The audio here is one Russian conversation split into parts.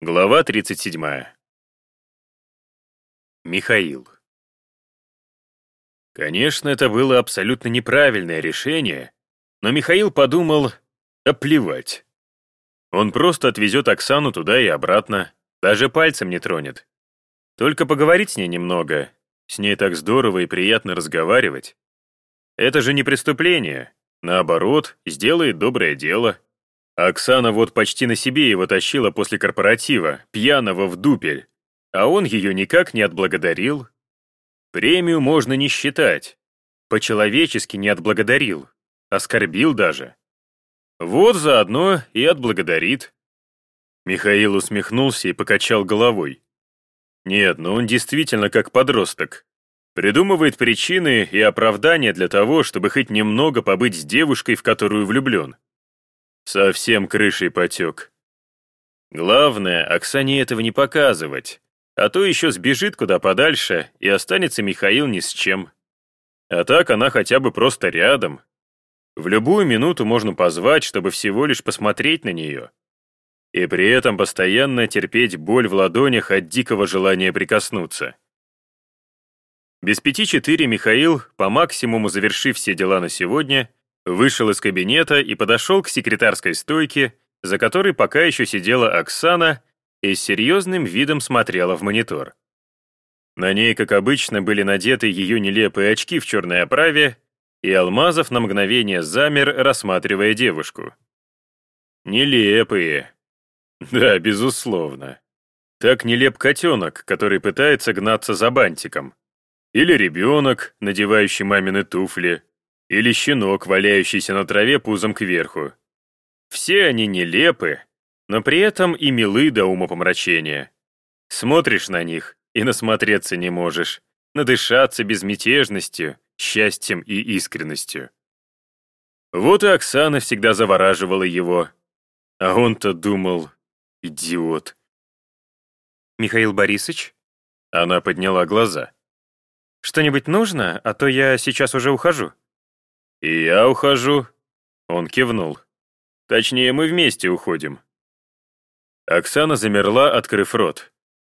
Глава 37. Михаил. Конечно, это было абсолютно неправильное решение, но Михаил подумал, а плевать. Он просто отвезет Оксану туда и обратно, даже пальцем не тронет. Только поговорить с ней немного, с ней так здорово и приятно разговаривать. Это же не преступление, наоборот, сделает доброе дело. Оксана вот почти на себе его тащила после корпоратива, пьяного в дупель, а он ее никак не отблагодарил. Премию можно не считать. По-человечески не отблагодарил, оскорбил даже. Вот заодно и отблагодарит. Михаил усмехнулся и покачал головой. Нет, ну он действительно как подросток. Придумывает причины и оправдания для того, чтобы хоть немного побыть с девушкой, в которую влюблен. Совсем крышей потек. Главное, Оксане этого не показывать, а то еще сбежит куда подальше, и останется Михаил ни с чем. А так она хотя бы просто рядом, в любую минуту можно позвать, чтобы всего лишь посмотреть на нее. И при этом постоянно терпеть боль в ладонях от дикого желания прикоснуться. Без пяти четыре Михаил, по максимуму завершив все дела на сегодня, вышел из кабинета и подошел к секретарской стойке, за которой пока еще сидела Оксана и с серьезным видом смотрела в монитор. На ней, как обычно, были надеты ее нелепые очки в черной оправе и Алмазов на мгновение замер, рассматривая девушку. Нелепые. Да, безусловно. Так нелеп котенок, который пытается гнаться за бантиком. Или ребенок, надевающий мамины туфли. Или щенок, валяющийся на траве пузом кверху. Все они нелепы, но при этом и милы до умопомрачения. Смотришь на них и насмотреться не можешь, надышаться безмятежностью, счастьем и искренностью. Вот и Оксана всегда завораживала его. А он-то думал, идиот. «Михаил Борисович?» Она подняла глаза. «Что-нибудь нужно, а то я сейчас уже ухожу». «И я ухожу». Он кивнул. «Точнее, мы вместе уходим». Оксана замерла, открыв рот.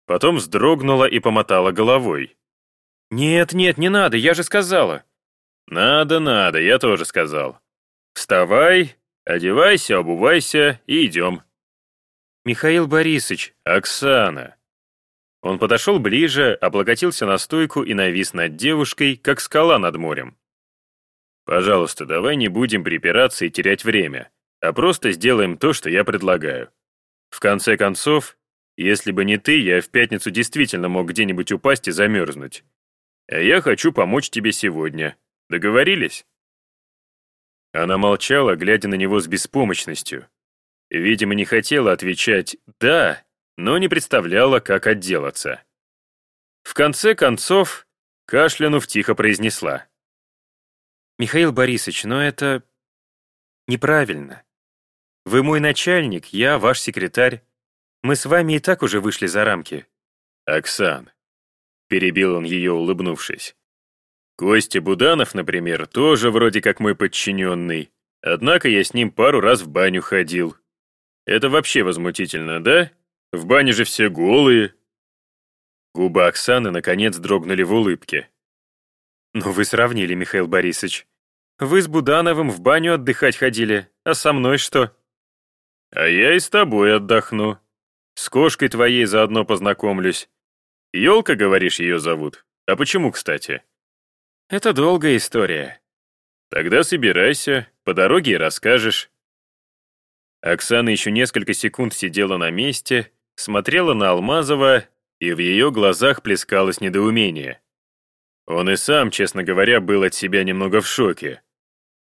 Потом вздрогнула и помотала головой. «Нет, нет, не надо, я же сказала». «Надо, надо, я тоже сказал. Вставай, одевайся, обувайся и идем». «Михаил Борисович». «Оксана». Он подошел ближе, облокотился на стойку и навис над девушкой, как скала над морем. «Пожалуйста, давай не будем припираться и терять время, а просто сделаем то, что я предлагаю. В конце концов, если бы не ты, я в пятницу действительно мог где-нибудь упасть и замерзнуть. А я хочу помочь тебе сегодня. Договорились?» Она молчала, глядя на него с беспомощностью. Видимо, не хотела отвечать «да», но не представляла, как отделаться. В конце концов, кашлянув тихо произнесла. «Михаил Борисович, но это неправильно. Вы мой начальник, я ваш секретарь. Мы с вами и так уже вышли за рамки». «Оксан, перебил он ее, улыбнувшись. Костя Буданов, например, тоже вроде как мой подчиненный, однако я с ним пару раз в баню ходил. Это вообще возмутительно, да? В бане же все голые. Губы Оксаны наконец дрогнули в улыбке. «Ну вы сравнили, Михаил Борисович. Вы с Будановым в баню отдыхать ходили, а со мной что?» «А я и с тобой отдохну. С кошкой твоей заодно познакомлюсь. Ёлка, говоришь, ее зовут? А почему, кстати? Это долгая история. Тогда собирайся, по дороге и расскажешь. Оксана еще несколько секунд сидела на месте, смотрела на Алмазова, и в ее глазах плескалось недоумение. Он и сам, честно говоря, был от себя немного в шоке.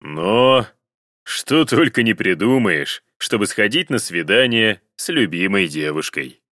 Но что только не придумаешь, чтобы сходить на свидание с любимой девушкой.